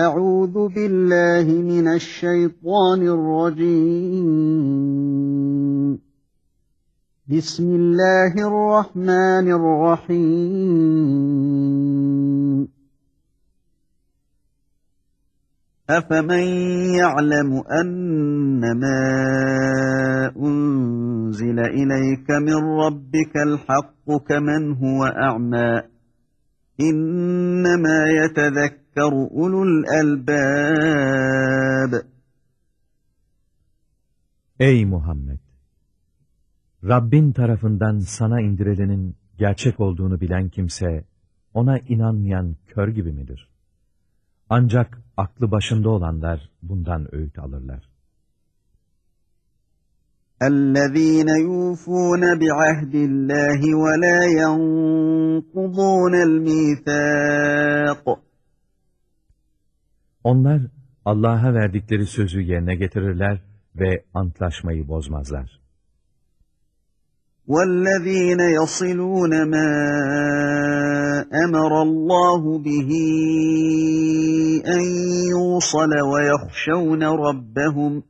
أعوذ بالله من الشيطان الرجيم. بسم الله الرحمن الرحيم. أفمن يعلم أنما أنزل إليك من ربك الحق كمن هو أعمى؟ إنما يتذكر أولو الألباب Ey Muhammed! Rabbin tarafından sana indirilenin gerçek olduğunu bilen kimse, ona inanmayan kör gibi midir? Ancak aklı başında olanlar bundan öğüt alırlar. الذين يوفون بعهد الله ولا ينقضون الميثاق Onlar Allah'a verdikleri sözü yerine getirirler ve antlaşmayı bozmazlar. والذين يصلون ما أمر الله به أن يوصل ويخشون ربهم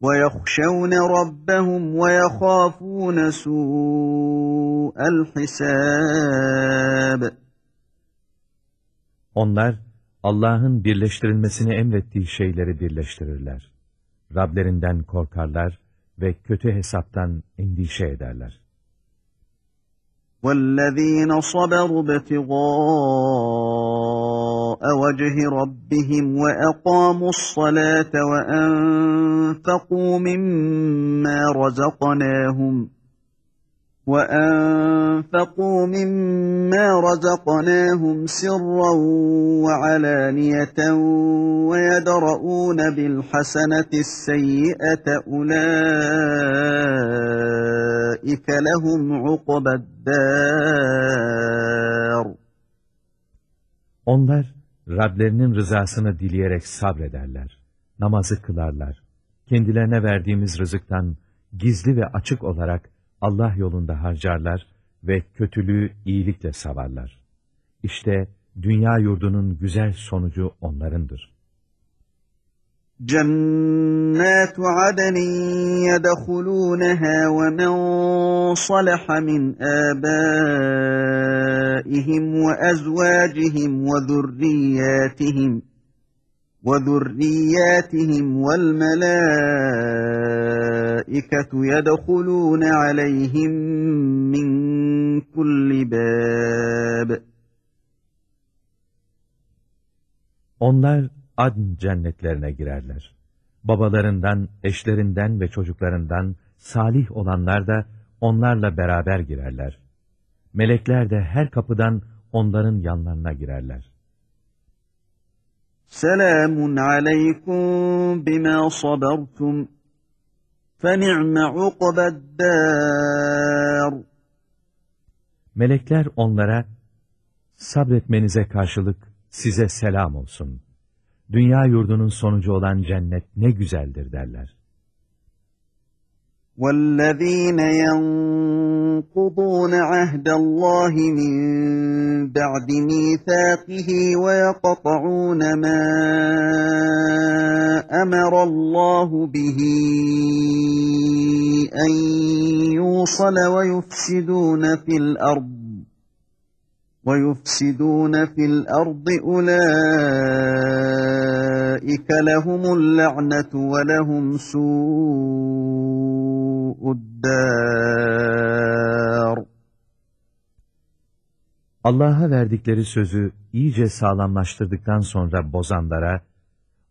ويخشون ربهم ويخافون سوء الحساب Onlar Allah'ın birleştirilmesini emrettiği şeyleri birleştirirler. Rablerinden korkarlar ve kötü hesaptan endişe ederler. والذين صبروا ابتغاء وجه ربهم وأقاموا الصلاة وأنفقوا مما رزقناهم وأنفقوا مما رزقناهم سرا وعلانية ويدرؤون بالحسنة السيئة أولئك لهم عقبى الدار Onlar Rablerinin rızasını dileyerek sabrederler. Namazı kılarlar. Kendilerine verdiğimiz rızıktan gizli ve açık olarak Allah yolunda harcarlar ve kötülüğü iyilikle savarlar. İşte dünya yurdunun güzel sonucu onlarındır. Cennetu adenin yedhulûneha ve men salaha min âbâihim ve ezvâcihim ve zurriyâtihim ve zurriyâtihim vel melâ والملائكة يدخلون عليهم من كل باب Onlar adn cennetlerine girerler. Babalarından, eşlerinden ve çocuklarından salih olanlar da onlarla beraber girerler. Melekler de her kapıdan onların yanlarına girerler. سلام عليكم بما صبرتم فنعم عقبى الدار Melekler onlara, sabretmenize karşılık size selam olsun. Dünya yurdunun sonucu olan cennet ne güzeldir derler. والذين ينقضون عهد الله من بعد ميثاقه ويقطعون ما أمر الله به أن يوصل ويفسدون في الأرض ويفسدون في الأرض أولئك لهم اللعنة ولهم سوء الدار Allah'a verdikleri sözü iyice sağlamlaştırdıktan sonra bozanlara,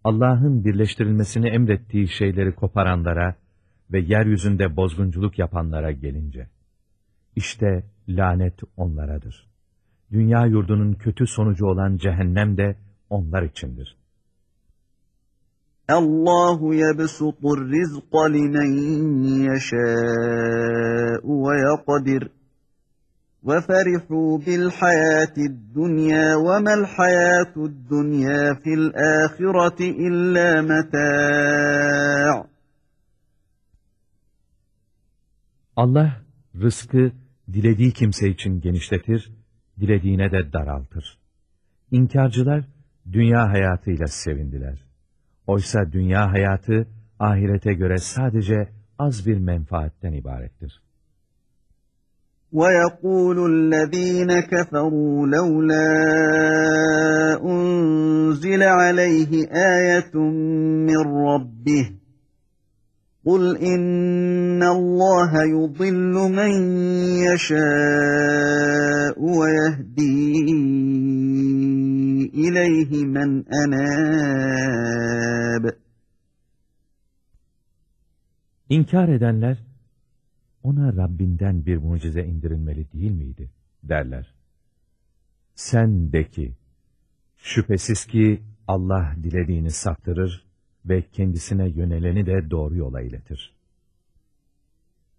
Allah'ın birleştirilmesini emrettiği şeyleri koparanlara ve yeryüzünde bozgunculuk yapanlara gelince, işte lanet onlaradır. Dünya yurdunun kötü sonucu olan cehennem de onlar içindir. Allahu yebsutur rizqa limen yeşâ'u ve yakdir. Ve ferihu bil hayatid dunya ve mel hayatud dunya fil ahireti illa meta'. Allah rızkı dilediği kimse için genişletir, dilediğine de daraltır. İnkarcılar dünya hayatıyla sevindiler. Oysa dünya hayatı ahirete göre sadece az bir menfaatten ibarettir. وَيَقُولُ الَّذ۪ينَ كَفَرُوا لَوْلَا أُنْزِلَ عَلَيْهِ آيَةٌ مِّنْ رَبِّهِ قُلْ إِنَّ اللّٰهَ يُضِلُّ مَنْ يَشَاءُ وَيَهْدِي إِلَيْهِ مَنْ أَنَابَ İnkar edenler, ona Rabbinden bir mucize indirilmeli değil miydi? derler. Sen de ki, şüphesiz ki Allah dilediğini saptırır ve kendisine yöneleni de doğru yola iletir.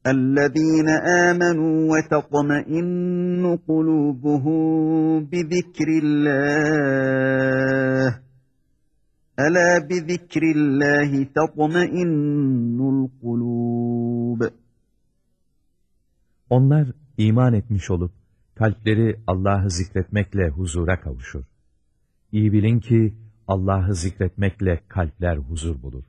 اَلَّذ۪ينَ آمَنُوا وَتَطْمَئِنُّ قُلُوبُهُمْ بِذِكْرِ اللّٰهِ أَلَا بِذِكْرِ اللّٰهِ تَطْمَئِنُّ الْقُلُوبِ Onlar iman etmiş olup, kalpleri Allah'ı zikretmekle huzura kavuşur. İyi bilin ki, Allah'ı zikretmekle kalpler huzur bulur.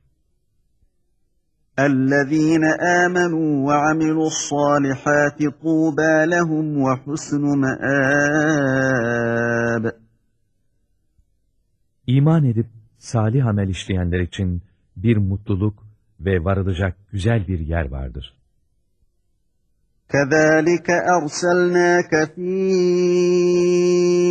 اَلَّذ۪ينَ آمَنُوا وَعَمِلُوا الصَّالِحَاتِ طُوبَى لَهُمْ وَحُسْنُ مَآبٍ İman edip salih amel işleyenler için bir mutluluk ve varılacak güzel bir yer vardır. كَذَٰلِكَ أَرْسَلْنَاكَ ف۪ي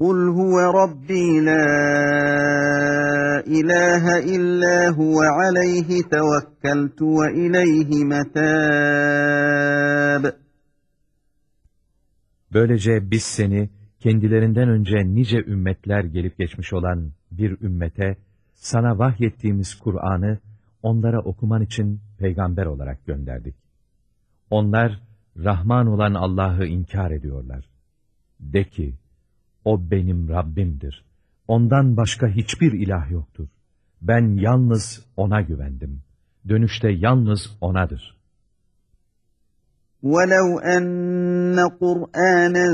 قُلْ هُوَ رَبِّي لَا إِلَٰهَ إِلَّا هُوَ عَلَيْهِ تَوَكَّلْتُ وَإِلَيْهِ مَتَابِ Böylece biz seni kendilerinden önce nice ümmetler gelip geçmiş olan bir ümmete, sana vahyettiğimiz Kur'an'ı onlara okuman için peygamber olarak gönderdik. Onlar, Rahman olan Allah'ı inkar ediyorlar. De ki, O benim Rabbimdir. Ondan başka hiçbir ilah yoktur. Ben yalnız O'na güvendim. Dönüşte yalnız O'nadır. وَلَوْ أَنَّ قُرْآنًا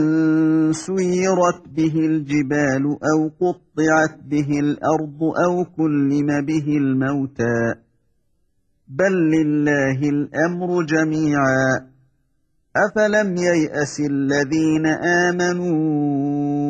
سُيِّرَتْ بِهِ الْجِبَالُ أَوْ قُطِّعَتْ بِهِ الْأَرْضُ أَوْ كُلِّمَ بِهِ الْمَوْتَى بَلْ لِلَّهِ الْأَمْرُ جَمِيعًا أَفَلَمْ يَيْأَسِ الَّذ۪ينَ آمَنُوا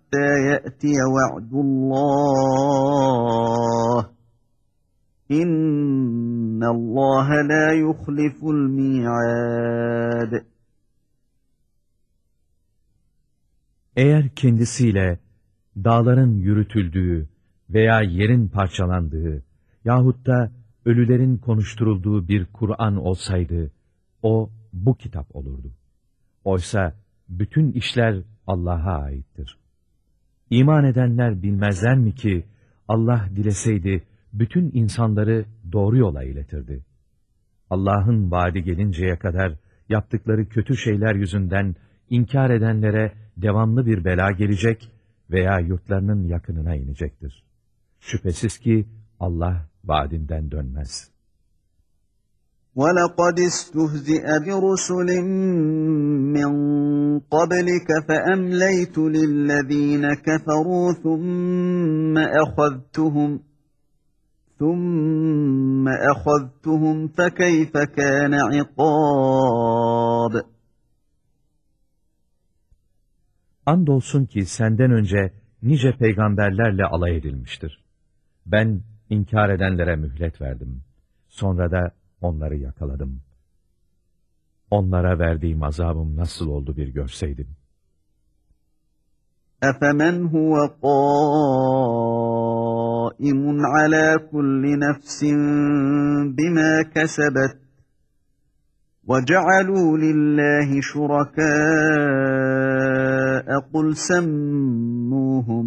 hatta ye'tiye ve'dullah. İnnallâhe la yuhliful mi'ad. Eğer kendisiyle dağların yürütüldüğü veya yerin parçalandığı yahut da ölülerin konuşturulduğu bir Kur'an olsaydı, o bu kitap olurdu. Oysa bütün işler Allah'a aittir. İman edenler bilmezler mi ki Allah dileseydi bütün insanları doğru yola iletirdi. Allah'ın vaadi gelinceye kadar yaptıkları kötü şeyler yüzünden inkar edenlere devamlı bir bela gelecek veya yurtlarının yakınına inecektir. Şüphesiz ki Allah vaadinden dönmez. وَلَقَدْ اسْتُهْزِئَ بِرُسُلٍ مِّن قَبْلِكَ فَأَمْلَيْتُ لِلَّذ۪ينَ كَفَرُوا ثُمَّ أَخَذْتُهُمْ ثُمَّ أَخَذْتُهُمْ فَكَيْفَ كَانَ عِقَابِ Andolsun ki senden önce nice peygamberlerle alay edilmiştir. Ben inkar edenlere mühlet verdim. Sonra da onları yakaladım. onlara verdiğim azabım nasıl oldu bir görseydin. أفمن هو قائم على كل نفس بما كسبت وجعلوا لله شركاء قل سموهم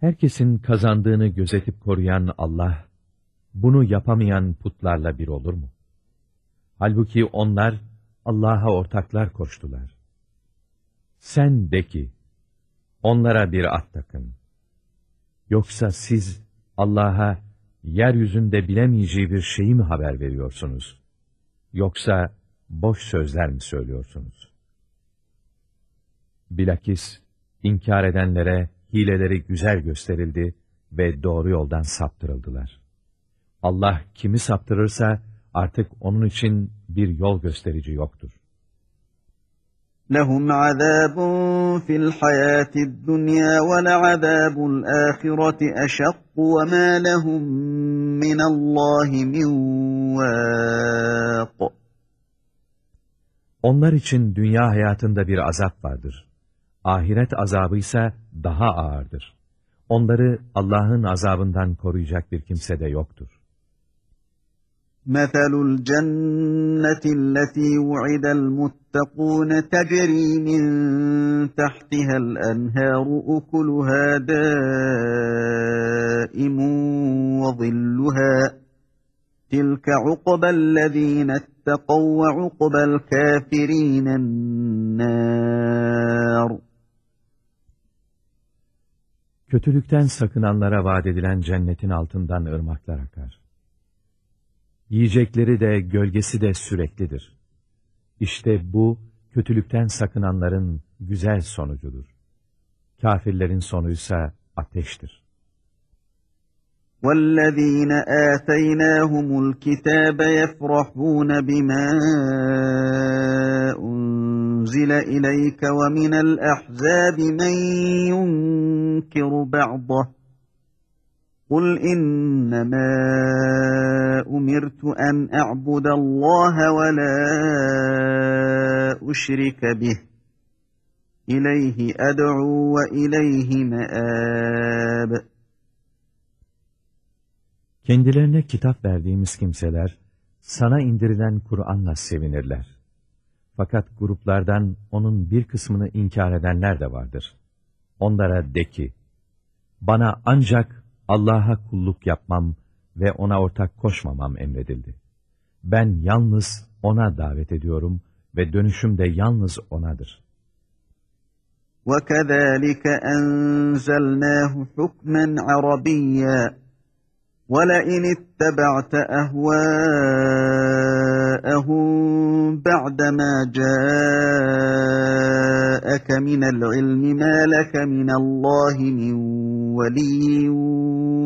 Herkesin kazandığını gözetip koruyan Allah, bunu yapamayan putlarla bir olur mu? Halbuki onlar Allah'a ortaklar koştular. Sen de ki, onlara bir at takın. Yoksa siz Allah'a yeryüzünde bilemeyeceği bir şeyi mi haber veriyorsunuz? Yoksa boş sözler mi söylüyorsunuz? Bilakis inkar edenlere hileleri güzel gösterildi ve doğru yoldan saptırıldılar. Allah kimi saptırırsa artık onun için bir yol gösterici yoktur. لهم عذاب في الحياة الدنيا ولعذاب الآخرة أشق وما لهم من الله من واق Onlar için dünya hayatında bir azap vardır. Ahiret azabı ise daha ağırdır. Onları Allah'ın azabından koruyacak bir kimse de yoktur. مثل الجنة التي وعد المتقون تجري من تحتها الأنهار أكلها دائم وظلها تلك عقبى الذين اتقوا وعقبى الكافرين النار Kötülükten sakınanlara vaat edilen cennetin altından ırmaklar akar. Yiyecekleri de gölgesi de süreklidir. İşte bu, kötülükten sakınanların güzel sonucudur. Kafirlerin sonuysa ateştir. والذين آتيناهم الكتاب يفرحون بما أنزل إليك ومن الأحزاب من ينكر بعضه قل إنما أمرت أن أعبد الله ولا أشرك به إليه أدعو وإليه مآب Kendilerine kitap verdiğimiz kimseler, sana indirilen Kur'an'la sevinirler. Fakat gruplardan onun bir kısmını inkar edenler de vardır. Onlara de ki, bana ancak Allah'a kulluk yapmam ve ona ortak koşmamam emredildi. Ben yalnız ona davet ediyorum ve dönüşüm de yalnız onadır. وَكَذَٰلِكَ أَنزَلْنَاهُ حُكْمًا عَرَبِيًّا وَلَئِنِ اتَّبَعْتَ أَهْوَاءَهُمْ بَعْدَمَا جَاءَكَ مِنَ الْعِلْمِ مَا لَكَ مِنَ اللّٰهِ مِنْ وَلِيٍّ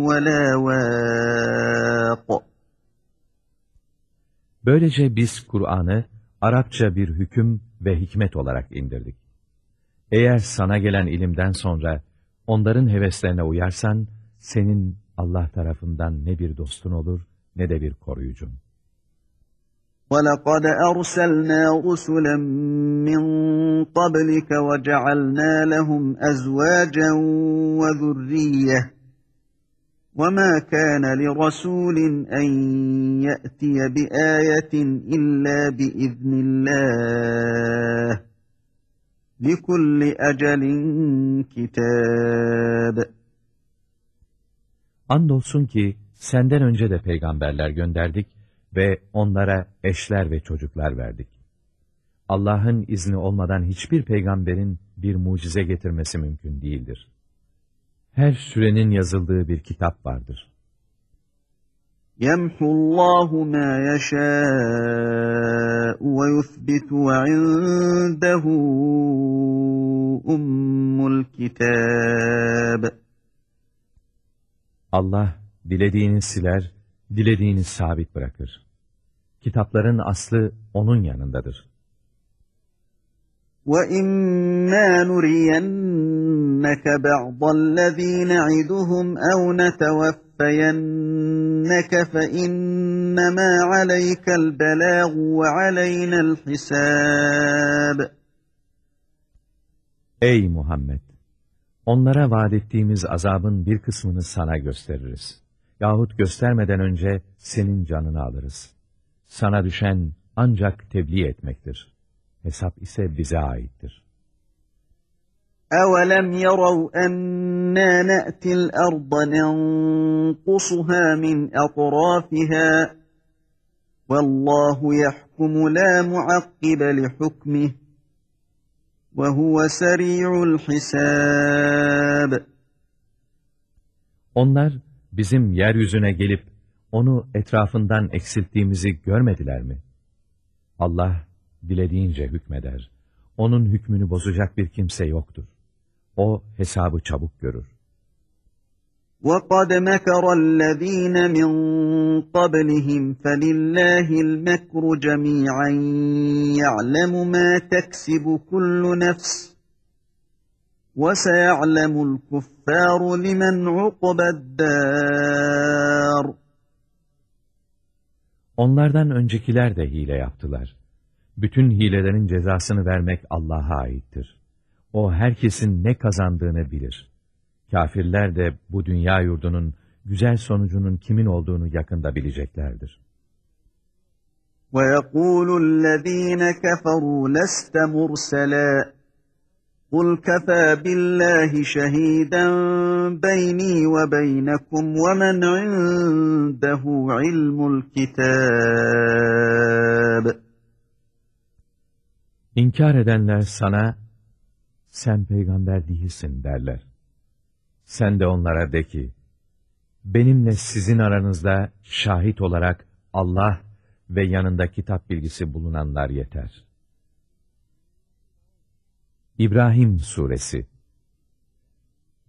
وَلَا وَاقٍ Böylece biz Kur'an'ı Arapça bir hüküm ve hikmet olarak indirdik. Eğer sana gelen ilimden sonra onların heveslerine uyarsan, senin Allah tarafından ne bir dostun olur ne de bir koruyucun. وَلَقَدْ أَرْسَلْنَا رُسُلًا مِّن قَبْلِكَ وَجَعَلْنَا لَهُمْ أَزْوَاجًا وَذُرِّيَّةً وَمَا كَانَ لِرَسُولٍ أَن يَأْتِيَ بِآيَةٍ إِلَّا بِإِذْنِ اللَّهِ لِكُلِّ أَجَلٍ كِتَابٌ Andolsun ki senden önce de peygamberler gönderdik ve onlara eşler ve çocuklar verdik. Allah'ın izni olmadan hiçbir peygamberin bir mucize getirmesi mümkün değildir. Her sürenin yazıldığı bir kitap vardır. يَمْحُ اللّٰهُ مَا يَشَاءُ وَيُثْبِتُ وَعِنْدَهُ أُمُّ الْكِتَابِ Allah dilediğini siler, dilediğini sabit bırakır. Kitapların aslı O'nun yanındadır. وَإِمَّا نُرِيَنَّكَ بَعْضَ الَّذ۪ي نَعِدُهُمْ اَوْ نَتَوَفَّيَنَّكَ فَاِنَّمَا عَلَيْكَ الْبَلَاغُ وَعَلَيْنَا الْحِسَابِ Ey Muhammed! Onlara vaat ettiğimiz azabın bir kısmını sana gösteririz. Yahut göstermeden önce senin canını alırız. Sana düşen ancak tebliğ etmektir. Hesap ise bize aittir. أَوَلَمْ يَرَوْا أَنَّا نَأْتِي الْأَرْضَ نَنْقُصُهَا مِنْ أَطْرَافِهَا وَاللّٰهُ يَحْكُمُ لَا مُعَقِّبَ لِحُكْمِهِ وَهُوَ سَرِيعُ الْحِسَابِ Onlar bizim yeryüzüne gelip onu etrafından eksilttiğimizi görmediler mi? Allah dilediğince hükmeder. Onun hükmünü bozacak bir kimse yoktur. O hesabı çabuk görür. وَقَدْ مَكَرَ الَّذ۪ينَ مِنْ قَبْلِهِمْ فَلِلَّهِ الْمَكْرُ جَمِيعًا يَعْلَمُ مَا تَكْسِبُ كُلُّ نَفْسٍ وَسَيَعْلَمُ الْكُفَّارُ لِمَنْ عُقْبَ الدَّارِ Onlardan öncekiler de hile yaptılar. Bütün hilelerin cezasını vermek Allah'a aittir. O herkesin ne kazandığını bilir. Kafirler de bu dünya yurdunun güzel sonucunun kimin olduğunu yakında bileceklerdir. وَيَقُولُ الَّذ۪ينَ كَفَرُوا لَسْتَ مُرْسَلًا قُلْ كَفَى بِاللّٰهِ شَه۪يدًا بَيْنِي وَبَيْنَكُمْ وَمَنْ عِنْدَهُ عِلْمُ الْكِتَابِ İnkar edenler sana, sen peygamber değilsin derler. Sen de onlara de ki, benimle sizin aranızda şahit olarak Allah ve yanında kitap bilgisi bulunanlar yeter. İbrahim Suresi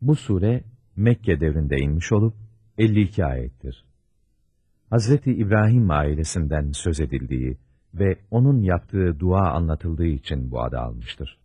Bu sure Mekke devrinde inmiş olup 52 ayettir. Hazreti İbrahim ailesinden söz edildiği ve onun yaptığı dua anlatıldığı için bu adı almıştır.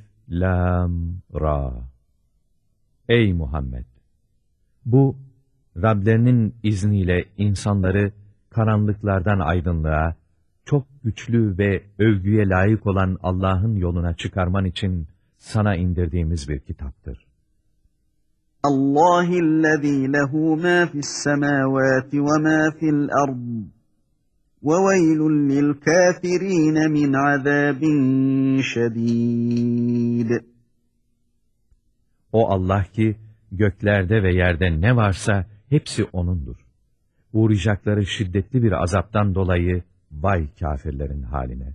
Lam, Ra Ey Muhammed! Bu, Rablerinin izniyle insanları karanlıklardan aydınlığa, çok güçlü ve övgüye layık olan Allah'ın yoluna çıkarman için sana indirdiğimiz bir kitaptır. Allahillezî lehu mâ fissemâvâti ve mâ fil ard. وَوَيْلٌ لِلْكَافِر۪ينَ مِنْ عَذَابٍ شَد۪يدٍ O Allah ki, göklerde ve yerde ne varsa hepsi O'nundur. Uğrayacakları şiddetli bir azaptan dolayı Vay kafirlerin haline!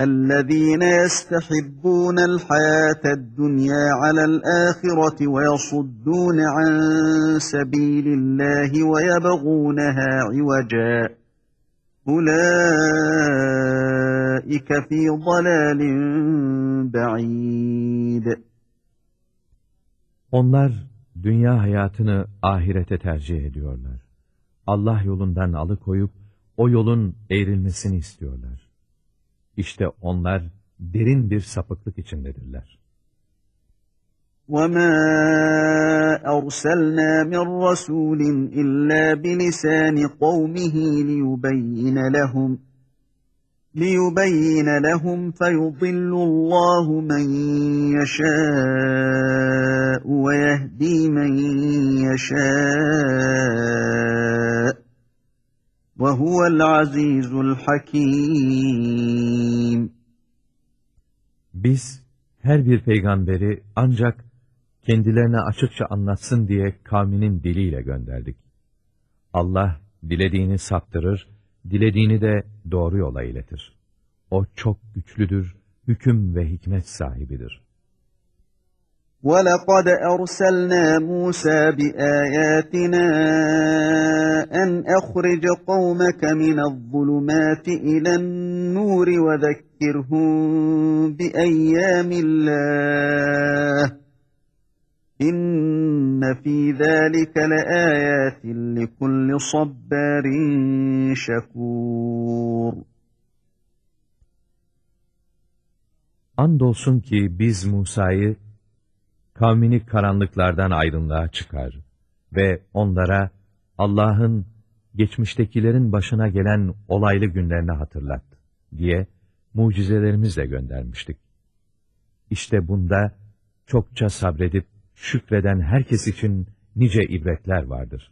اَلَّذ۪ينَ يَسْتَحِبُّونَ الْحَيَاةَ الدُّنْيَا عَلَى الْآخِرَةِ وَيَصُدُّونَ عَنْ سَب۪يلِ اللّٰهِ وَيَبَغُونَهَا عِوَجًا اُولَٰئِكَ ف۪ي ضَلَالٍ بَعِيدٍ Onlar dünya hayatını ahirete tercih ediyorlar. Allah yolundan alıkoyup o yolun eğrilmesini istiyorlar. İşte onlar derin bir sapıklık içindedirler. وَمَا أَرْسَلْنَا مِنْ رَسُولٍ إِلَّا بِلِسَانِ قَوْمِهِ لِيُبَيِّنَ لَهُمْ لِيُبَيِّنَ لَهُمْ فَيُضِلُّ اللّٰهُ مَنْ يَشَاءُ وَيَهْدِي مَنْ يَشَاءُ وَهُوَ الْعَزِيزُ الْحَكِيمُ Biz her bir peygamberi ancak kendilerine açıkça anlatsın diye kavminin diliyle gönderdik. Allah dilediğini saptırır, dilediğini de doğru yola iletir. O çok güçlüdür, hüküm ve hikmet sahibidir. وَلَقَدْ أَرْسَلْنَا مُوسَى بِآيَاتِنَا أَنْ أَخْرِجَ قَوْمَكَ مِنَ الظُّلُمَاتِ إِلَى النُّورِ وَذَكِّرْهُمْ بِأَيَّامِ اللّٰهِ İnne fî zâlike leâyâtin likulli sabbârin şekûr. Andolsun ki biz Musa'yı kavmini karanlıklardan aydınlığa çıkar ve onlara Allah'ın geçmiştekilerin başına gelen olaylı günlerini hatırlat diye mucizelerimizle göndermiştik. İşte bunda çokça sabredip şükreden herkes için nice ibretler vardır.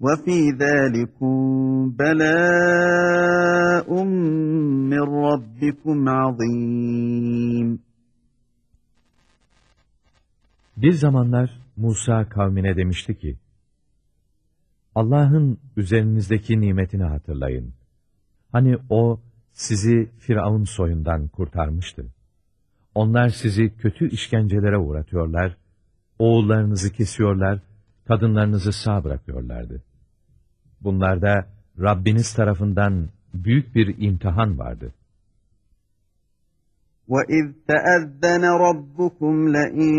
وَفِي ذَٰلِكُمْ بَلَاءٌ مِّن رَّبِّكُمْ عَظِيمٌ Bir zamanlar Musa kavmine demişti ki, Allah'ın üzerinizdeki nimetini hatırlayın. Hani O sizi Firavun soyundan kurtarmıştı. Onlar sizi kötü işkencelere uğratıyorlar, oğullarınızı kesiyorlar, kadınlarınızı sağ bırakıyorlardı. Bunlarda Rabbiniz tarafından büyük bir imtihan vardı. وَإِذْ تَأَذَّنَ رَبُّكُمْ لَئِنْ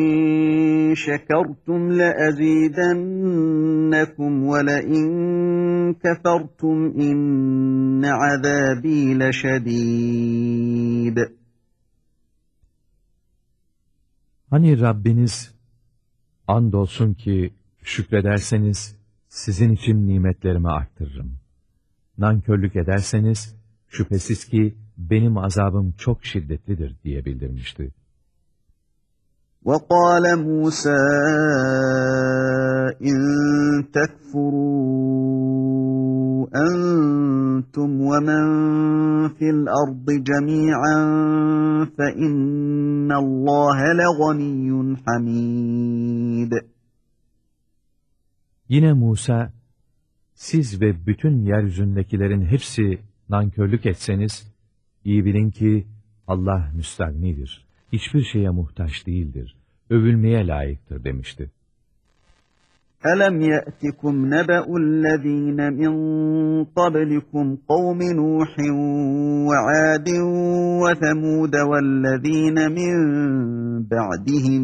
شَكَرْتُمْ لَأَزِيدَنَّكُمْ وَلَئِنْ كَفَرْتُمْ إِنَّ عَذَابِي لَشَدِيدٌ Hani Rabbiniz, andolsun ki şükrederseniz sizin için nimetlerimi arttırırım. Nankörlük ederseniz şüphesiz ki benim azabım çok şiddetlidir diye bildirmişti. وَقَالَ مُوسَى إِن تَكْفُرُوا أَنْتُمْ وَمَنْ فِي الْأَرْضِ جَمِيعًا فَإِنَّ اللّٰهَ لَغَنِيٌّ حَمِيدٌ Yine Musa, siz ve bütün yeryüzündekilerin hepsi nankörlük etseniz, iyi bilin ki Allah müstagnidir, hiçbir şeye muhtaç değildir, övülmeye layıktır demişti. أَلَمْ يَأْتِكُمْ نَبَأُ الَّذ۪ينَ مِنْ قَبْلِكُمْ قَوْمِ نُوحٍ وَعَادٍ وَثَمُودَ وَالَّذ۪ينَ مِنْ بَعْدِهِمْ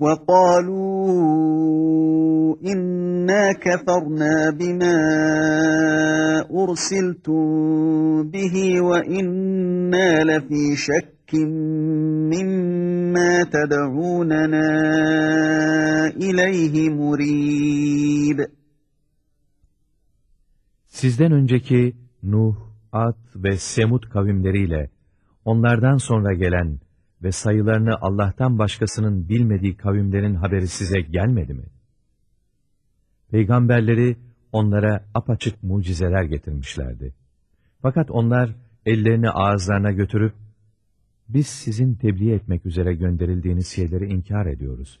وقالوا إنا كفرنا بما أرسلتم به وإنا لفي شك مما تدعوننا إليه مريب Sizden önceki Nuh, Ad ve Semud kavimleriyle onlardan sonra gelen ve sayılarını Allah'tan başkasının bilmediği kavimlerin haberi size gelmedi mi? Peygamberleri onlara apaçık mucizeler getirmişlerdi. Fakat onlar ellerini ağızlarına götürüp, biz sizin tebliğ etmek üzere gönderildiğiniz şeyleri inkar ediyoruz.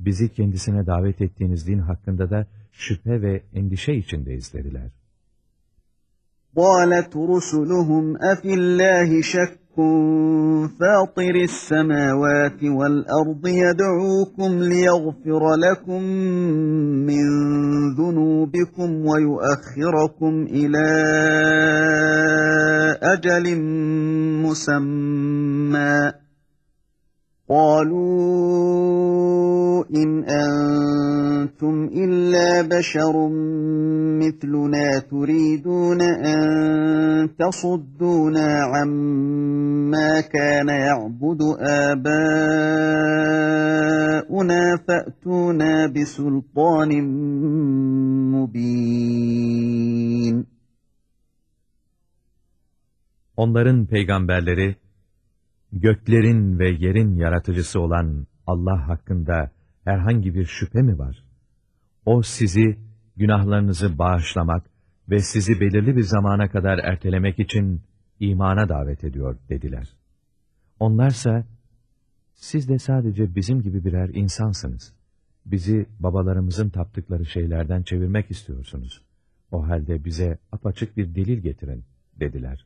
bizi kendisine davet ettiğiniz din hakkında da şüphe ve endişe içindeyiz dediler. قالت رسلهم أفي الله شك فاطر السماوات والأرض يدعوكم ليغفر لكم من ذنوبكم ويؤخركم إلى أجل مسمى. قالوا إلا بشر مثلنا تريدون أن تصدونا عما كان يعبد آباؤنا فأتونا بسلطان مبين Onların peygamberleri, göklerin ve yerin yaratıcısı olan Allah hakkında herhangi bir şüphe mi var? O sizi, günahlarınızı bağışlamak ve sizi belirli bir zamana kadar ertelemek için imana davet ediyor dediler. Onlarsa, siz de sadece bizim gibi birer insansınız. Bizi babalarımızın taptıkları şeylerden çevirmek istiyorsunuz. O halde bize apaçık bir delil getirin dediler.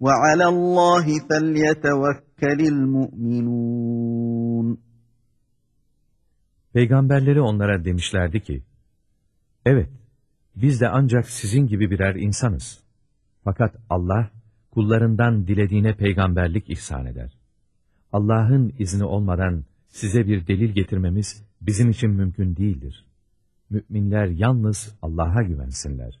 وَعَلَى اللّٰهِ فَلْيَتَوَكَّلِ الْمُؤْمِنُونَ Peygamberleri onlara demişlerdi ki, Evet, biz de ancak sizin gibi birer insanız. Fakat Allah, kullarından dilediğine peygamberlik ihsan eder. Allah'ın izni olmadan size bir delil getirmemiz bizim için mümkün değildir. Müminler yalnız Allah'a güvensinler.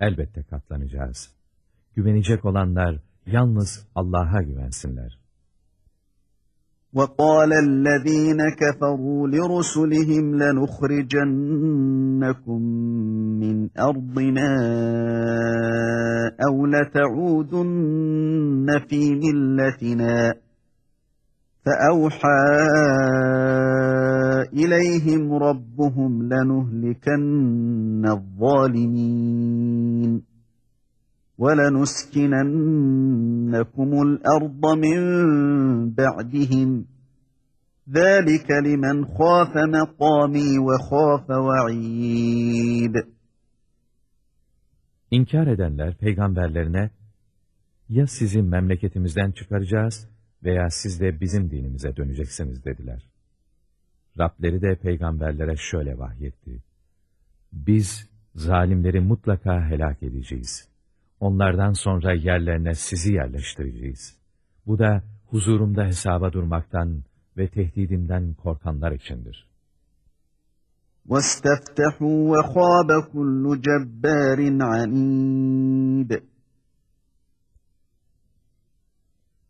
elbette katlanacağız. Güvenecek olanlar yalnız Allah'a güvensinler. وَقَالَ الَّذ۪ينَ كَفَرُوا لِرُسُلِهِمْ لَنُخْرِجَنَّكُمْ مِنْ أَرْضِنَا أَوْ لَتَعُودُنَّ ف۪ي مِلَّتِنَا فَأَوْحَى إِلَيْهِمْ رَبُّهُمْ لَنُهْلِكَنَّ الظَّالِمِينَ وَلَنُسْكِنَنَّكُمُ الْأَرْضَ مِنْ بَعْدِهِمْ. ذَٰلِكَ لِمَنْ خَافَ مَقَامِي وَخَافَ وَعِيدٍ. İnkar edenler peygamberlerine, ya sizi memleketimizden çıkaracağız veya siz de bizim dinimize döneceksiniz dediler. Rableri de peygamberlere şöyle vahyetti. Biz zalimleri mutlaka helak edeceğiz. Onlardan sonra yerlerine sizi yerleştireceğiz. Bu da huzurumda hesaba durmaktan ve tehdidimden korkanlar içindir. وَاسْتَفْتَحُوا وَخَابَ كُلُّ جَبَّارٍ عَنِيدٍ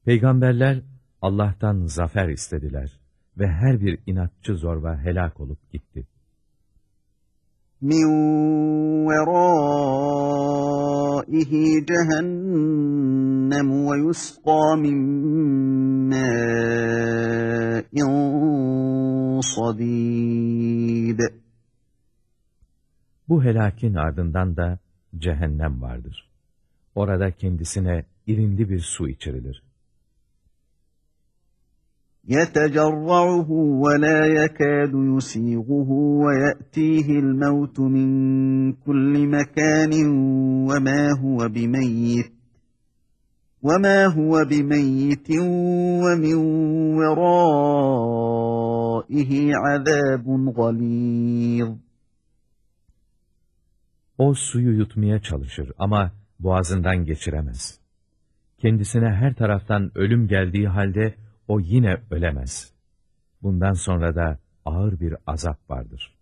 Peygamberler Allah'tan zafer istediler ve her bir inatçı zorba helak olup gitti. مِنْ وَرَائِهِ جَهَنَّمُ وَيُسْقَى مِنْ مَاءٍ صَدِيدٍ Bu helakin ardından da cehennem vardır. Orada kendisine irindi bir su içirilir. يتجرعه ولا يكاد يسيغه ويأتيه الموت من كل مكان وما هو بميت وَمَا هُوَ بِمَيِّتٍ وَمِنْ وَرَائِهِ عَذَابٌ غَلِيظٌ O suyu yutmaya çalışır ama boğazından geçiremez. Kendisine her taraftan ölüm geldiği halde o yine ölemez. Bundan sonra da ağır bir azap vardır.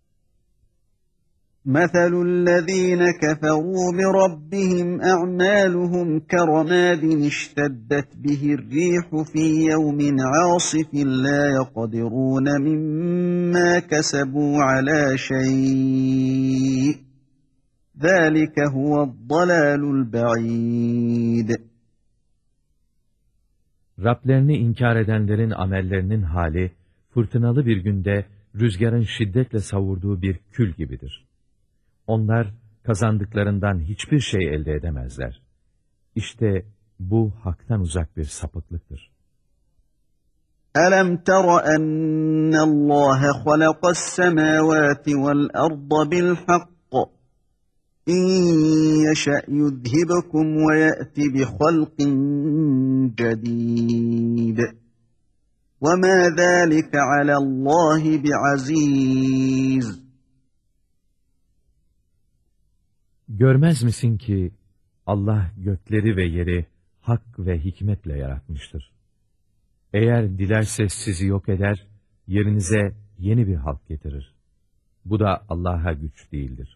مَثَلُ الَّذ۪ينَ كَفَرُوا بِرَبِّهِمْ أَعْمَالُهُمْ كَرَمَادٍ اشْتَدَّتْ بِهِ الرِّيحُ فِي يَوْمٍ عَاصِفٍ لَا يَقْدِرُونَ مِمَّا كَسَبُوا عَلَى شَيْءٍ ذَٰلِكَ هُوَ الضَّلَالُ الْبَعِيدُ Rablerini inkar edenlerin amellerinin hali, fırtınalı bir günde rüzgarın şiddetle savurduğu bir kül gibidir. Onlar kazandıklarından hiçbir şey elde edemezler. İşte bu haktan uzak bir sapıklıktır. أَلَمْ تَرَ أَنَّ اللّٰهَ خَلَقَ السَّمَاوَاتِ وَالْأَرْضَ بِالْحَقِّ إِنْ يَشَأْ يُذْهِبَكُمْ وَيَأْتِ بِخَلْقٍ جَدِيدٍ وَمَا ذَٰلِكَ عَلَى اللّٰهِ بِعَز۪يزٍ Görmez misin ki Allah gökleri ve yeri hak ve hikmetle yaratmıştır. Eğer dilerse sizi yok eder, yerinize yeni bir halk getirir. Bu da Allah'a güç değildir.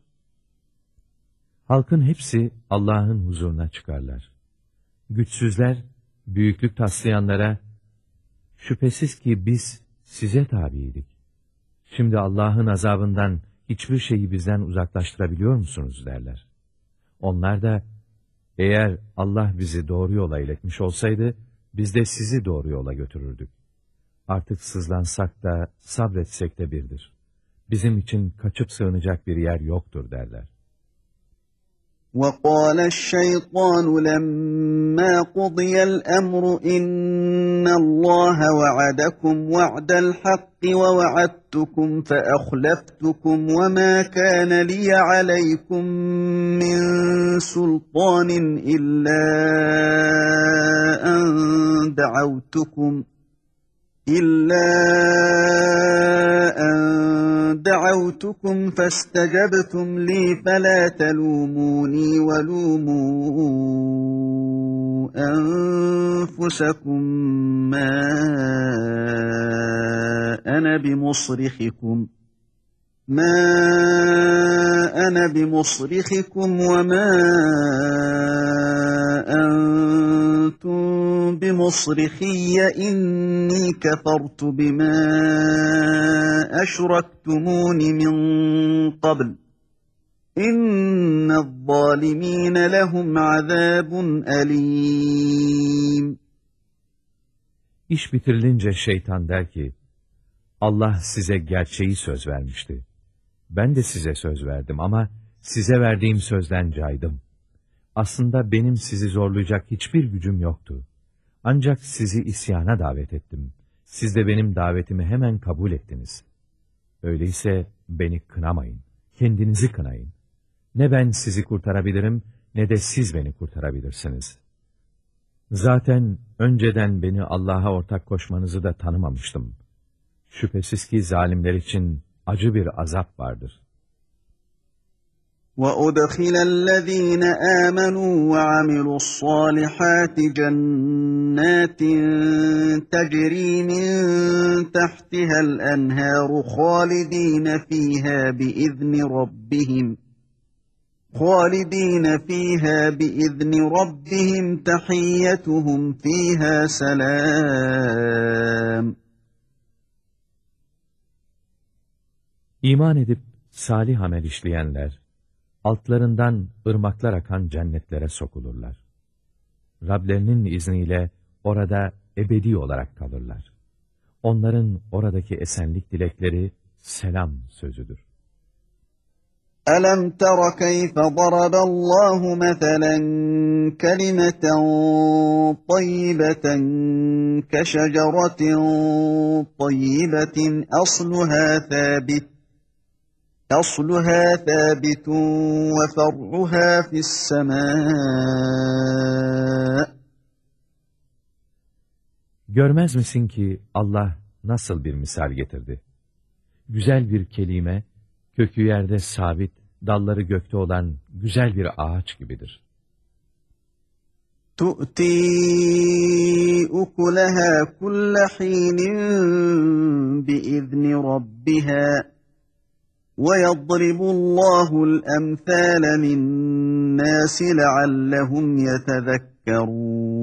Halkın hepsi Allah'ın huzuruna çıkarlar. Güçsüzler, büyüklük taslayanlara, şüphesiz ki biz size tabiydik. Şimdi Allah'ın azabından hiçbir şeyi bizden uzaklaştırabiliyor musunuz derler. Onlar da, eğer Allah bizi doğru yola iletmiş olsaydı, biz de sizi doğru yola götürürdük. Artık sızlansak da, sabretsek de birdir. Bizim için kaçıp sığınacak bir yer yoktur derler. وَقَالَ الشَّيْطَانُ لَمَّا قُضِيَ الْأَمْرُ إِنَّ اللَّهَ وَعَدَكُمْ وَعْدَ الْحَقِّ وَوَعَدتُّكُمْ فَأَخْلَفْتُكُمْ وَمَا كَانَ لِيَ عَلَيْكُمْ مِنْ سُلْطَانٍ إِلَّا أَنْ دَعَوْتُكُمْ إِلَّا دعوتكم فاستجبتم لي فلا تلوموني ولوموا أنفسكم ما أنا بمصرخكم. ما أنا بمصرخكم وما أنتم بمصرخي إني كفرت بما أشركتمون من قبل إن الظالمين لهم عذاب أليم İş bitirilince şeytan der ki, Allah size gerçeği söz vermişti. Ben de size söz verdim ama size verdiğim sözden caydım. Aslında benim sizi zorlayacak hiçbir gücüm yoktu. Ancak sizi isyana davet ettim. Siz de benim davetimi hemen kabul ettiniz. Öyleyse beni kınamayın, kendinizi kınayın. Ne ben sizi kurtarabilirim, ne de siz beni kurtarabilirsiniz. Zaten önceden beni Allah'a ortak koşmanızı da tanımamıştım. Şüphesiz ki zalimler için acı bir azap vardır. وَأُدْخِلَ الَّذ۪ينَ آمَنُوا وَعَمِلُوا الصَّالِحَاتِ جَنَّاتٍ تَجْرِي مِنْ تَحْتِهَا الْأَنْهَارُ خَالِد۪ينَ ف۪يهَا بِإِذْنِ رَبِّهِمْ خالدين فيها بإذن ربهم تحيتهم فيها سلام İman edip salih amel işleyenler, altlarından ırmaklar akan cennetlere sokulurlar. Rablerinin izniyle orada ebedi olarak kalırlar. Onların oradaki esenlik dilekleri selam sözüdür. أَلَمْ تَرَ كَيْفَ ضَرَبَ اللّٰهُ مَثَلًا كَلِمَةً طَيِّبَةً كَشَجَرَةٍ طَيِّبَةٍ أَصْلُهَا ثَابِتٌ أَصْلُهَا ثَابِتٌ وَفَرْعُهَا فِي السَّمَاءِ Görmez misin ki Allah nasıl bir misal getirdi? Güzel bir kelime, kökü yerde sabit, dalları gökte olan güzel bir ağaç gibidir. تُؤْتِي أُكُلَهَا كُلَّ حِينٍ بِإِذْنِ رَبِّهَا وَيَضْرِبُ اللّٰهُ الْأَمْثَالَ لِلنَّاسِ لَعَلَّهُمْ يَتَذَكَّرُونَ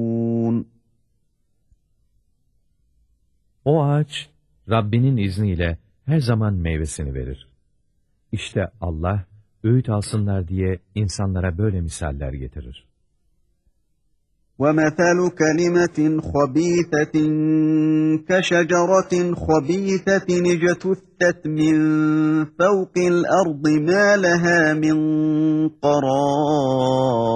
O ağaç, Rabbinin izniyle her zaman meyvesini verir. İşte Allah, öğüt alsınlar diye insanlara böyle misaller getirir. وَمَثَلُ كَلِمَةٍ خَبِيثَةٍ كَشَجَرَةٍ خَبِيثَةٍ اجْتُثَّتْ مِنْ فَوْقِ الْأَرْضِ مَا لَهَا مِنْ قَرَارٍ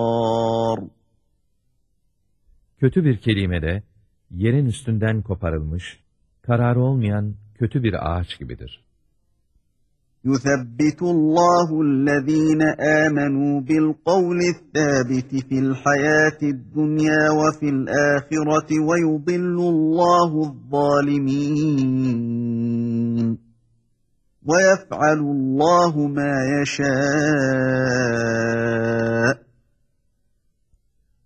Kötü bir kelime de, yerin üstünden koparılmış, kararı olmayan kötü bir ağaç gibidir. يُثَبِّتُ اللّٰهُ الَّذ۪ينَ آمَنُوا بِالْقَوْلِ الثَّابِتِ فِي الْحَيَاةِ الدُّنْيَا وَفِي الْآخِرَةِ وَيُضِلُّ اللّٰهُ الظَّالِمِينَ وَيَفْعَلُ اللّٰهُ مَا يَشَاءُ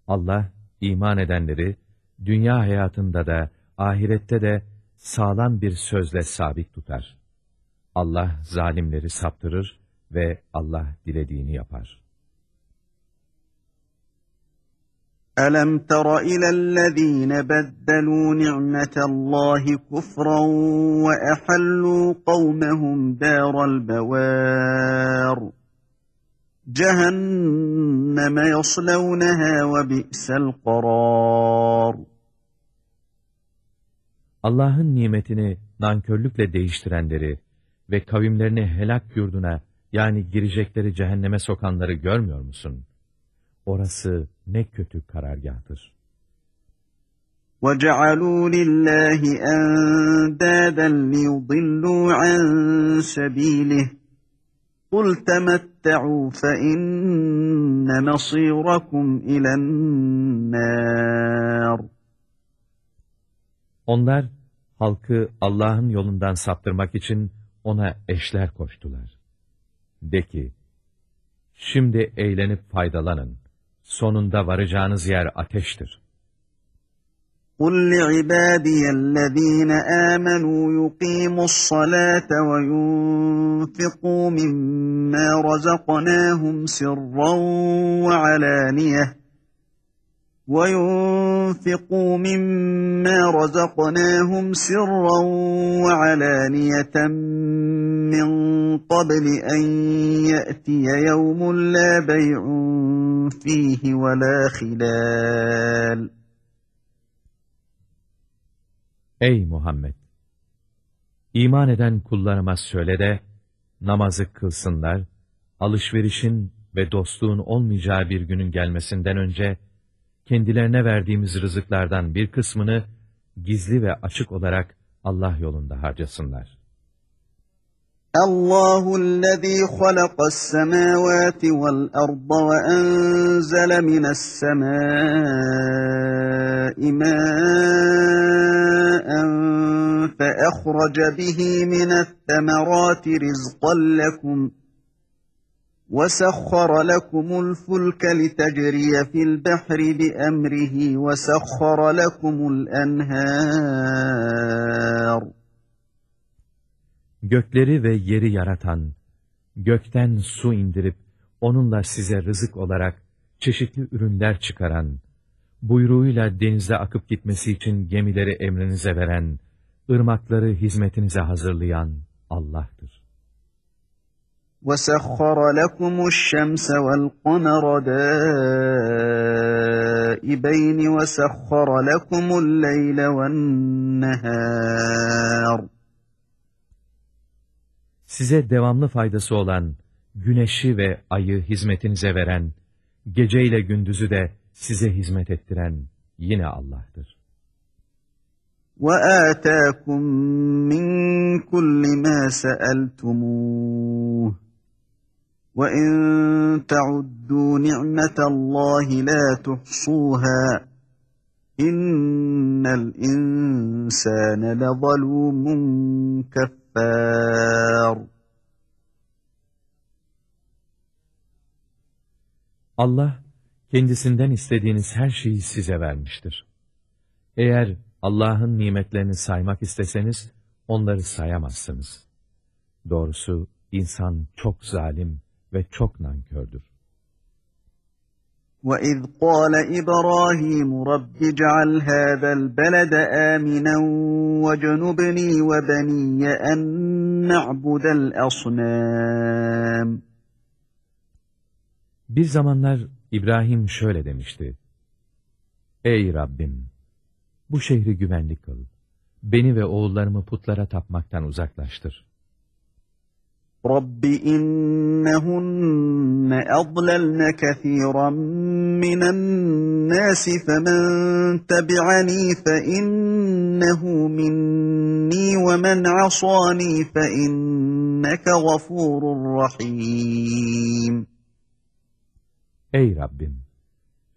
Allah, iman edenleri, dünya hayatında da, ahirette de sağlam bir sözle sabit tutar. Allah zalimleri saptırır ve Allah dilediğini yapar. أَلَمْ تَرَ إِلَى الَّذ۪ينَ بَدَّلُوا نِعْمَةَ اللّٰهِ كُفْرًا وَأَحَلُّوا قَوْمَهُمْ دَارَ الْبَوَارِ جَهَنَّمَ يَصْلَوْنَهَا وَبِئْسَ الْقَرَارِ Allah'ın nimetini nankörlükle değiştirenleri ve kavimlerini helak yurduna yani girecekleri cehenneme sokanları görmüyor musun? Orası ne kötü karargahtır. وَجَعَلُوا لِلَّهِ أَنْدَادًا لِيُضِلُّوا عَنْ سَب۪يلِهِ قُلْ تَمَتَّعُوا فَإِنَّ مَصِيرَكُمْ إِلَى النَّارِ Onlar halkı Allah'ın yolundan saptırmak için ona eşler koştular. De ki, şimdi eğlenip faydalanın. Sonunda varacağınız yer ateştir. قُلْ لِعِبَادِيَ الَّذ۪ينَ آمَنُوا يُقِيمُوا الصَّلَاةَ وَيُنْفِقُوا مِمَّا رَزَقْنَاهُمْ سِرًّا وَعَلَانِيَةً وَيُنْفِقُوا مِمَّا رَزَقْنَاهُمْ سِرًّا وَعَلَانِيَةً مِّن قَبْلِ أَنْ يَأْتِيَ يَوْمٌ لَا بَيْعٌ فِيهِ وَلَا خِلَالٌ Ey Muhammed! İman eden kullarıma söyle de, namazı kılsınlar, alışverişin ve dostluğun olmayacağı bir günün gelmesinden önce, kendilerine verdiğimiz rızıklardan bir kısmını gizli ve açık olarak Allah yolunda harcasınlar. Allahu allazi halakas semawati vel arda ve enzele mines semai ma'en fe ehrace bihi mines semerati rizqan lekum. وَسَخَّرَ لَكُمُ الْفُلْكَ لِتَجْرِيَ فِي الْبَحْرِ بِأَمْرِهِ وَسَخَّرَ لَكُمُ الْأَنْهَارِ Gökleri ve yeri yaratan, gökten su indirip onunla size rızık olarak çeşitli ürünler çıkaran, buyruğuyla denize akıp gitmesi için gemileri emrinize veren, ırmakları hizmetinize hazırlayan Allah'tır. وَسَخَّرَ لَكُمُ الشَّمْسَ وَالْقَمَرَ دَائِبَيْنِ وَسَخَّرَ لَكُمُ اللَّيْلَ وَالنَّهَارَ Size devamlı faydası olan güneşi ve ayı hizmetinize veren, geceyle gündüzü de size hizmet ettiren yine Allah'tır. وَآتَاكُمْ مِنْ كُلِّ مَا سَأَلْتُمُوهُ وَاِنْ تَعُدُّوا نِعْمَةَ اللّٰهِ لَا تُحْصُوهَا اِنَّ الْاِنْسَانَ لَظَلُومٌ كَفَّارٌ Allah, kendisinden istediğiniz her şeyi size vermiştir. Eğer Allah'ın nimetlerini saymak isteseniz, onları sayamazsınız. Doğrusu insan çok zalim ve çok nankördür. وَإِذْ قَالَ إِبْرَاهِيمُ رَبِّ اجْعَلْ هَذَا الْبَلَدَ آمِنًا وَاجْنُبْنِي وَبَنِيَّ أَن نَّعْبُدَ الْأَصْنَامَ Bir zamanlar İbrahim şöyle demişti. Ey Rabbim! Bu şehri güvenlik kıl. Beni ve oğullarımı putlara tapmaktan uzaklaştır. Rabbi innehunne adlalne kethiran minen nasi femen tebi'ani fe innehu minni ve men asani fe inneke gafurur rahim. Ey Rabbim!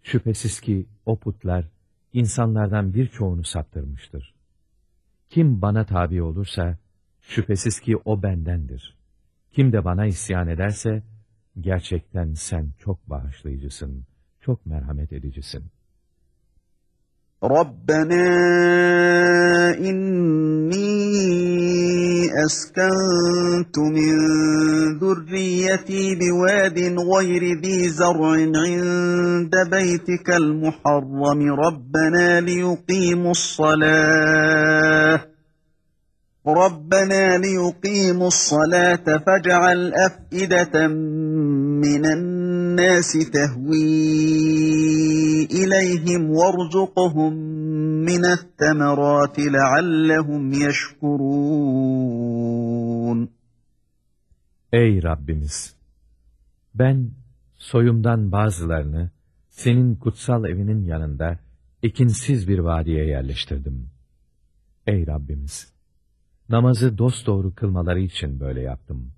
Şüphesiz ki o putlar insanlardan birçoğunu saptırmıştır. Kim bana tabi olursa şüphesiz ki o bendendir.'' Kim de bana isyan ederse, gerçekten sen çok bağışlayıcısın, çok merhamet edicisin. Rabbena inni eskentu min zürriyeti biwadin gayri zi zar'in inde beytikel muharrami Rabbena liyuqimus salah. رَبَّنَا لِيُقِيمُوا الصَّلَاةَ فَاجْعَلْ أَفْئِدَةً مِنَ النَّاسِ تَهْوِي إِلَيْهِمْ وَارْزُقْهُمْ مِنَ الثَّمَرَاتِ لَعَلَّهُمْ يَشْكُرُونَ Ey Rabbimiz! Ben soyumdan bazılarını senin kutsal evinin yanında ekinsiz bir vadiye yerleştirdim. Ey Rabbimiz! Namazı dosdoğru kılmaları için böyle yaptım.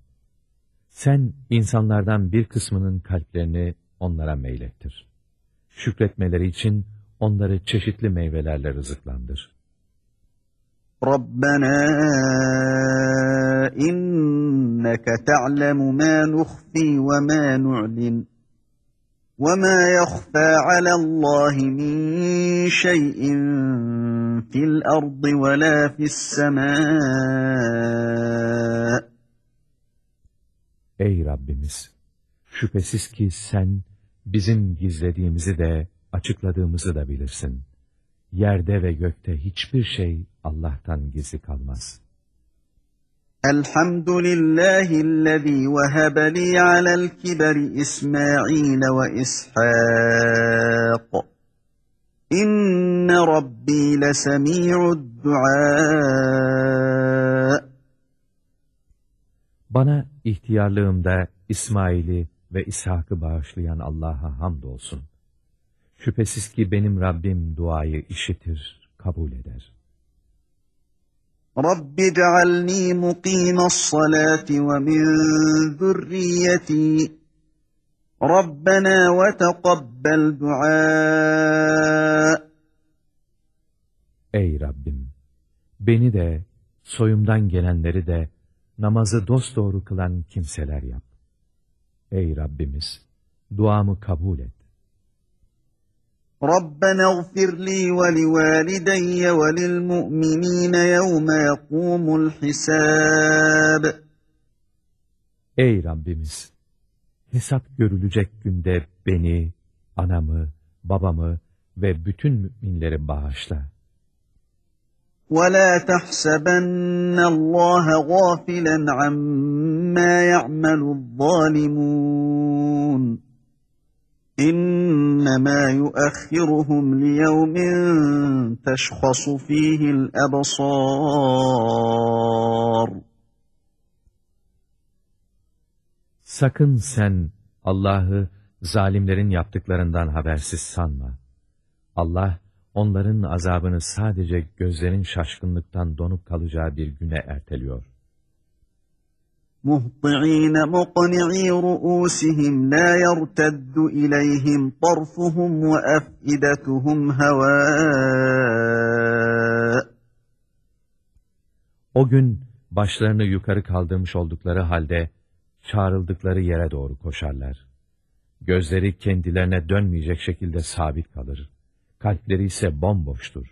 Sen insanlardan bir kısmının kalplerini onlara meylettir. Şükretmeleri için onları çeşitli meyvelerle rızıklandır. Rabbena inneke te'lemu ma nuhfi ve ma nu'lin. وَمَا يَخْفَى عَلَى اللّٰهِ مِنْ شَيْءٍ فِي الْأَرْضِ وَلَا فِي السَّمَاءِ Ey Rabbimiz! Şüphesiz ki sen bizim gizlediğimizi de açıkladığımızı da bilirsin. Yerde ve gökte hiçbir şey Allah'tan gizli kalmaz. الحمد لله الذي وهب لي على الكبر إسماعيل وإسحاق إن ربي لسميع الدعاء Bana ihtiyarlığımda İsmail'i ve İshak'ı bağışlayan Allah'a hamdolsun. Şüphesiz ki benim Rabbim duayı işitir, kabul eder. رب اجعلني مقيم الصلاة ومن ذريتي ربنا وتقبل دعاء Ey Rabbim! Beni de, soyumdan gelenleri de, namazı dosdoğru kılan kimseler yap. Ey Rabbimiz! Duamı kabul et. ربنا اغفر لي ولوالدي وللمؤمنين يوم يقوم الحساب Ey Rabbimiz! Hesap görülecek günde beni, anamı, babamı ve bütün müminleri bağışla. ولا تحسبن الله غافلا عما يعمل الظالمون İnnemâ yuakhiruhum liyevmin teşhasu fîhil ebsâr. Sakın sen Allah'ı zalimlerin yaptıklarından habersiz sanma. Allah onların azabını sadece gözlerin şaşkınlıktan donup kalacağı bir güne erteliyor. مهطعين مقنعي رؤوسهم لا يرتد إليهم طرفهم وأفئدتهم هواء O gün başlarını yukarı kaldırmış oldukları halde çağrıldıkları yere doğru koşarlar. Gözleri kendilerine dönmeyecek şekilde sabit kalır. Kalpleri ise bomboştur.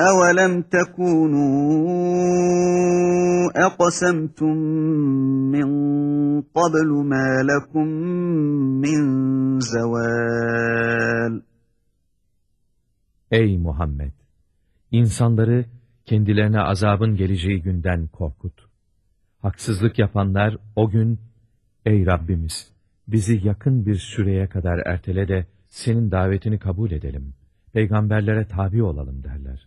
أَوَلَمْ تَكُونُوا أَقْسَمْتُمْ مِنْ قَبْلُ مَا لَكُمْ مِنْ زَوَالٍ Ey Muhammed! İnsanları kendilerine azabın geleceği günden korkut. Haksızlık yapanlar o gün, Ey Rabbimiz! Bizi yakın bir süreye kadar ertele de senin davetini kabul edelim. Peygamberlere tabi olalım derler.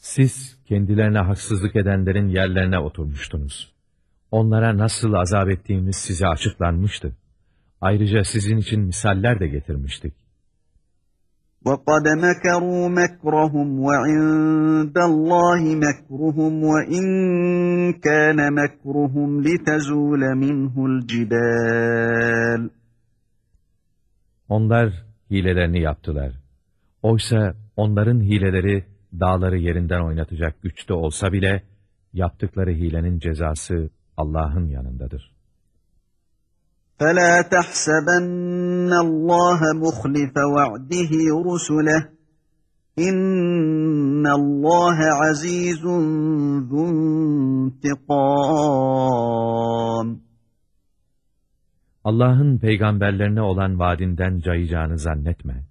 Siz kendilerine haksızlık edenlerin yerlerine oturmuştunuz. Onlara nasıl azap ettiğimiz size açıklanmıştı. Ayrıca sizin için misaller de getirmiştik. وَقَدْ مَكَرُوا مَكْرَهُمْ وَعِندَ اللّٰهِ مَكْرُهُمْ وَاِنْ كَانَ مَكْرُهُمْ لِتَزُولَ مِنْهُ الْجِبَالِ Onlar hilelerini yaptılar. Oysa onların hileleri dağları yerinden oynatacak güçte olsa bile, yaptıkları hilenin cezası Allah'ın yanındadır. فَلَا تَحْسَبَنَّ اللّٰهَ مُخْلِفَ وَعْدِهِ رُسُلَهِ اِنَّ اللّٰهَ عَز۪يزٌ ذُو انْتِقَامٍ Allah'ın peygamberlerine olan vaadinden cayacağını zannetme.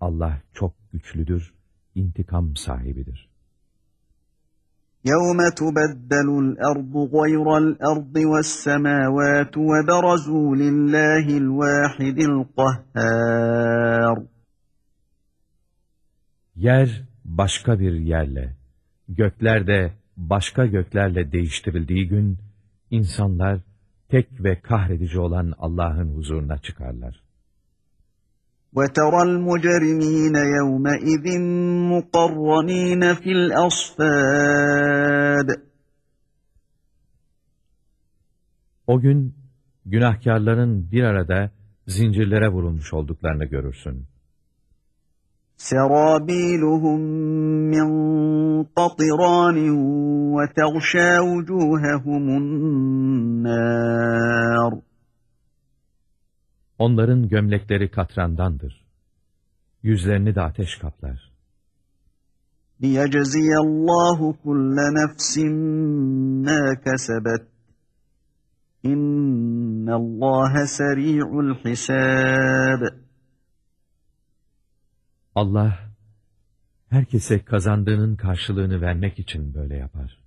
Allah çok güçlüdür, intikam sahibidir. يَوْمَ تُبَدَّلُ الْأَرْضُ غَيْرَ الْأَرْضِ وَالسَّمَاوَاتُ وَبَرَزُوا لِلَّهِ الْوَاحِدِ الْقَهَّارِ Yer başka bir yerle, gökler de başka göklerle değiştirildiği gün, insanlar tek ve kahredici olan Allah'ın huzuruna çıkarlar. وَتَرَى الْمُجْرِمِينَ يَوْمَئِذٍ مُقَرَّنِينَ فِي الْأَصْفَادِ O gün günahkarların bir arada zincirlere vurulmuş olduklarını görürsün. سَرَابِيلُهُمْ مِنْ قَطِرَانٍ وَتَغْشَى وُجُوهَهُمُ النَّارِ Onların gömlekleri katrandandır. Yüzlerini de ateş kaplar. لِيَجْزِيَ اللّٰهُ كُلَّ نَفْسٍ مَا كَسَبَتْ اِنَّ إِنَّ اللّٰهَ سَرِيعُ الْحِسَابِ Allah, herkese kazandığının karşılığını vermek için böyle yapar.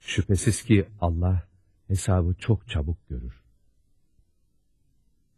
Şüphesiz ki Allah, hesabı çok çabuk görür.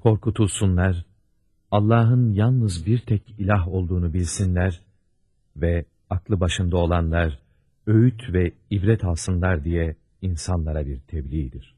korkutulsunlar, Allah'ın yalnız bir tek ilah olduğunu bilsinler ve aklı başında olanlar, öğüt ve ibret alsınlar diye insanlara bir tebliğdir.